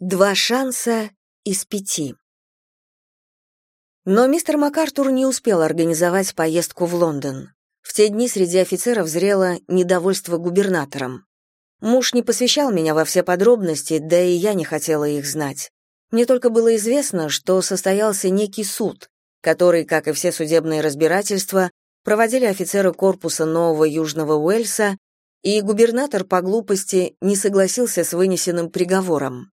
Два шанса из пяти. Но мистер МакАртур не успел организовать поездку в Лондон. В те дни среди офицеров зрело недовольство губернатором. Муж не посвящал меня во все подробности, да и я не хотела их знать. Мне только было известно, что состоялся некий суд, который, как и все судебные разбирательства, проводили офицеры корпуса Нового Южного Уэльса, и губернатор по глупости не согласился с вынесенным приговором.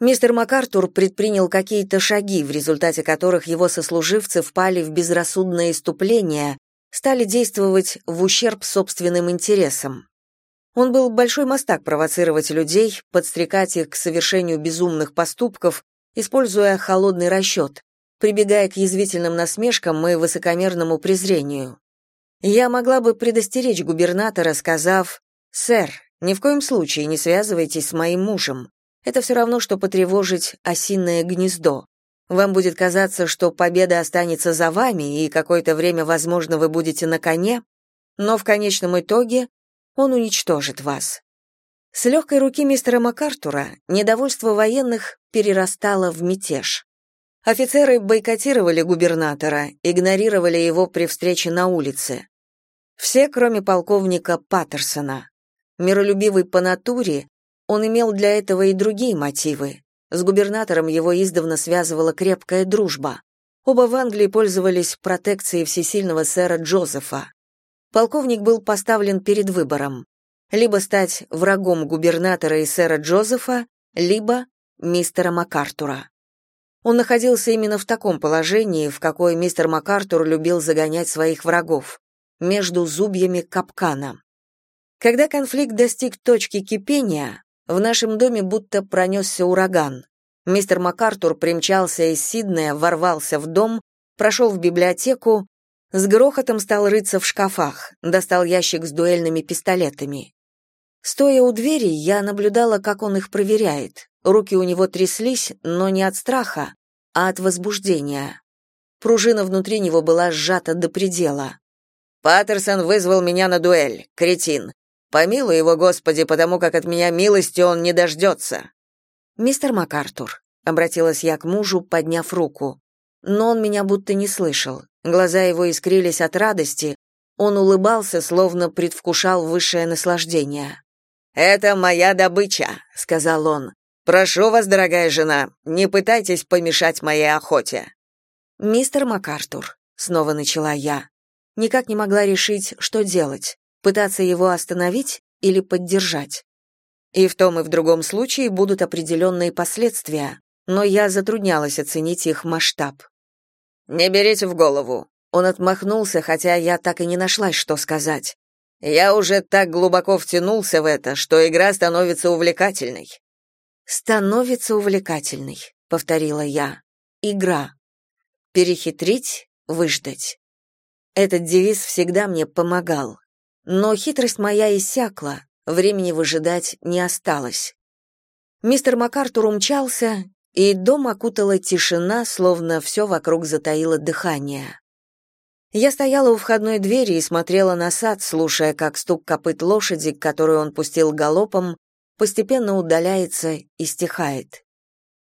Мистер МакАртур предпринял какие-то шаги, в результате которых его сослуживцы впали в безрассудное иступление, стали действовать в ущерб собственным интересам. Он был большой мастак провоцировать людей, подстрекать их к совершению безумных поступков, используя холодный расчет, прибегая к язвительным насмешкам и высокомерному презрению. Я могла бы предостеречь губернатора, сказав, «Сэр, ни в коем случае не связывайтесь с моим мужем. Это все равно, что потревожить осиное гнездо. Вам будет казаться, что победа останется за вами, и какое-то время, возможно, вы будете на коне, но в конечном итоге он уничтожит вас. С легкой руки мистера МакАртура недовольство военных перерастало в мятеж. Офицеры бойкотировали губернатора, игнорировали его при встрече на улице. Все, кроме полковника Паттерсона. Миролюбивый по натуре, он имел для этого и другие мотивы. С губернатором его издавна связывала крепкая дружба. Оба в Англии пользовались протекцией всесильного сэра Джозефа. Полковник был поставлен перед выбором: либо стать врагом губернатора и сэра Джозефа, либо мистера МакАртура. Он находился именно в таком положении, в какое мистер МакАртур любил загонять своих врагов, между зубьями капкана. Когда конфликт достиг точки кипения, в нашем доме будто пронесся ураган. Мистер МакАртур примчался из Сиднея, ворвался в дом, прошел в библиотеку, с грохотом стал рыться в шкафах, достал ящик с дуэльными пистолетами. Стоя у двери, я наблюдала, как он их проверяет. Руки у него тряслись, но не от страха, а от возбуждения. Пружина внутри него была сжата до предела. «Паттерсон вызвал меня на дуэль, кретин. Помилуй его, Господи, потому как от меня милости он не дождется». «Мистер МакАртур», — обратилась я к мужу, подняв руку. Но он меня будто не слышал. Глаза его искрились от радости, он улыбался, словно предвкушал высшее наслаждение. «Это моя добыча», — сказал он. «Прошу вас, дорогая жена, не пытайтесь помешать моей охоте». «Мистер МакАртур», — снова начала я, никак не могла решить, что делать пытаться его остановить или поддержать. И в том и в другом случае будут определенные последствия, но я затруднялась оценить их масштаб. «Не берите в голову». Он отмахнулся, хотя я так и не нашлась, что сказать. «Я уже так глубоко втянулся в это, что игра становится увлекательной». «Становится увлекательной», — повторила я. «Игра. Перехитрить, выждать». Этот девиз всегда мне помогал. Но хитрость моя иссякла, времени выжидать не осталось. Мистер МакАртур умчался, и дом окутала тишина, словно все вокруг затаило дыхание. Я стояла у входной двери и смотрела на сад, слушая, как стук копыт лошади, которую он пустил галопом, постепенно удаляется и стихает.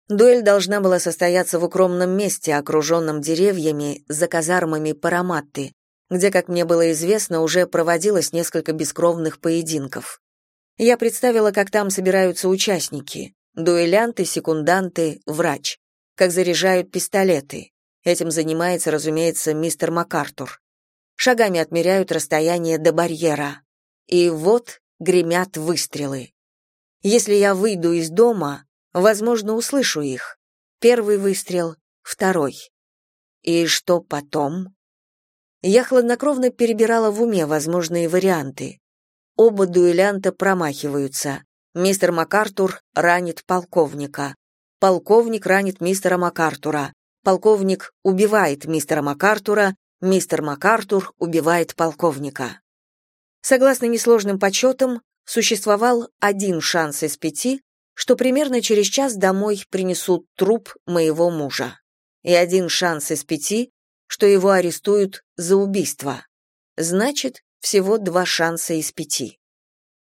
Дуэль должна была состояться в укромном месте, окруженном деревьями, за казармами Параматты, где, как мне было известно, уже проводилось несколько бескровных поединков. Я представила, как там собираются участники, дуэлянты, секунданты, врач, как заряжают пистолеты. Этим занимается, разумеется, мистер МакАртур. Шагами отмеряют расстояние до барьера. И вот гремят выстрелы. Если я выйду из дома, возможно, услышу их. Первый выстрел, второй. И что потом? Я хладнокровно перебирала в уме возможные варианты. Оба дуэлянта промахиваются. Мистер МакАртур ранит полковника. Полковник ранит мистера МакАртура. Полковник убивает мистера МакАртура. Мистер МакАртур убивает полковника. Согласно несложным подсчетам, существовал один шанс из пяти, что примерно через час домой принесут труп моего мужа. И один шанс из пяти, что его арестуют за убийство. Значит, всего два шанса из пяти.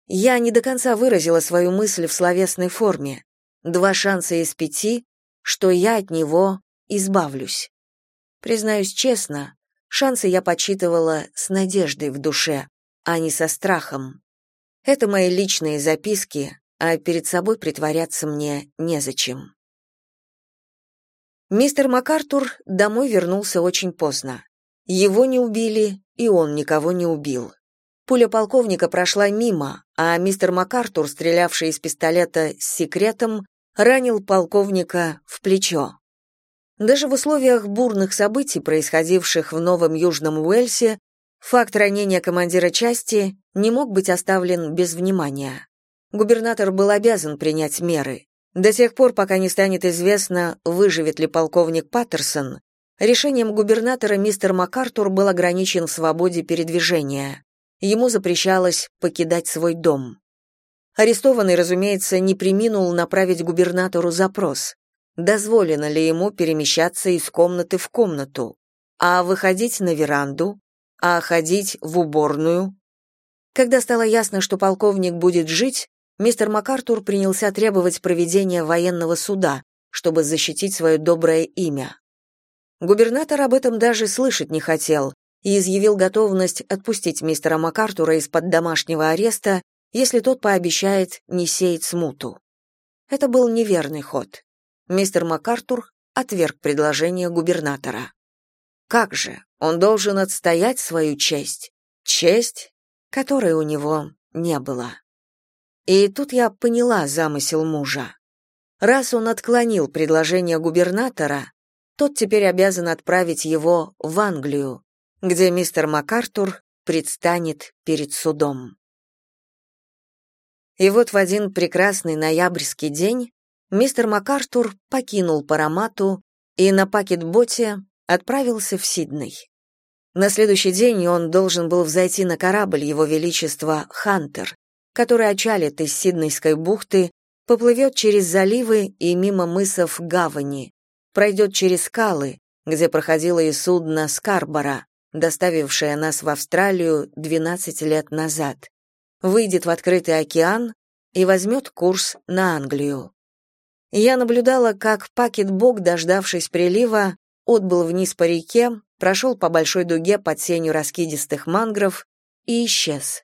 Я не до конца выразила свою мысль в словесной форме. два шанса из пяти, что я от него избавлюсь. Признаюсь честно, шансы я подсчитывала с надеждой в душе, а не со страхом. Это мои личные записки, а перед собой притворяться мне незачем. Мистер МакАртур домой вернулся очень поздно. Его не убили, и он никого не убил. Пуля полковника прошла мимо, а мистер МакАртур, стрелявший из пистолета с секретом, ранил полковника в плечо. Даже в условиях бурных событий, происходивших в Новом Южном Уэльсе, факт ранения командира части не мог быть оставлен без внимания. Губернатор был обязан принять меры. До тех пор, пока не станет известно, выживет ли полковник Паттерсон, решением губернатора мистер МакАртур был ограничен в свободе передвижения. Ему запрещалось покидать свой дом. Арестованный, разумеется, не приминул направить губернатору запрос дозволено ли ему перемещаться из комнаты в комнату, а выходить на веранду, а ходить в уборную. Когда стало ясно, что полковник будет жить, мистер МакАртур принялся требовать проведения военного суда, чтобы защитить свое доброе имя. Губернатор об этом даже слышать не хотел и изъявил готовность отпустить мистера МакАртура из-под домашнего ареста, если тот пообещает не сеять смуту. Это был неверный ход мистер МакАртур отверг предложение губернатора. Как же, он должен отстоять свою честь, честь, которой у него не было. И тут я поняла замысел мужа. Раз он отклонил предложение губернатора, тот теперь обязан отправить его в Англию, где мистер МакАртур предстанет перед судом. И вот в один прекрасный ноябрьский день мистер МакАртур покинул Парамату и на пакетботе отправился в Сидней. На следующий день он должен был взойти на корабль Его Величества Хантер, который отчалит из Сиднейской бухты, поплывет через заливы и мимо мысов Гавани, пройдет через скалы, где проходило и судно Скарбора, доставившее нас в Австралию 12 лет назад, выйдет в открытый океан и возьмет курс на Англию. Я наблюдала, как пакет-бог, дождавшись прилива, отбыл вниз по реке, прошел по большой дуге под сенью раскидистых мангров и исчез.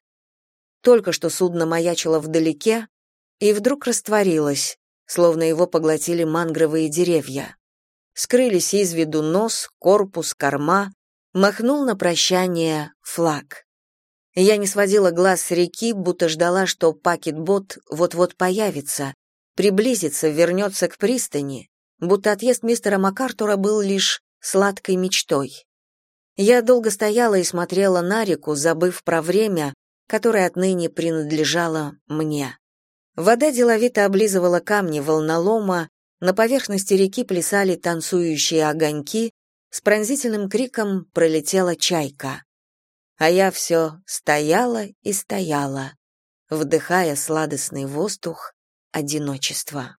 Только что судно маячило вдалеке и вдруг растворилось, словно его поглотили мангровые деревья. Скрылись из виду нос, корпус, корма, махнул на прощание флаг. Я не сводила глаз с реки, будто ждала, что пакет-бот вот-вот появится, приблизится, вернется к пристани, будто отъезд мистера МакАртура был лишь сладкой мечтой. Я долго стояла и смотрела на реку, забыв про время, которое отныне принадлежало мне. Вода деловито облизывала камни волнолома, на поверхности реки плясали танцующие огоньки, с пронзительным криком пролетела чайка. А я все стояла и стояла, вдыхая сладостный воздух одиночества.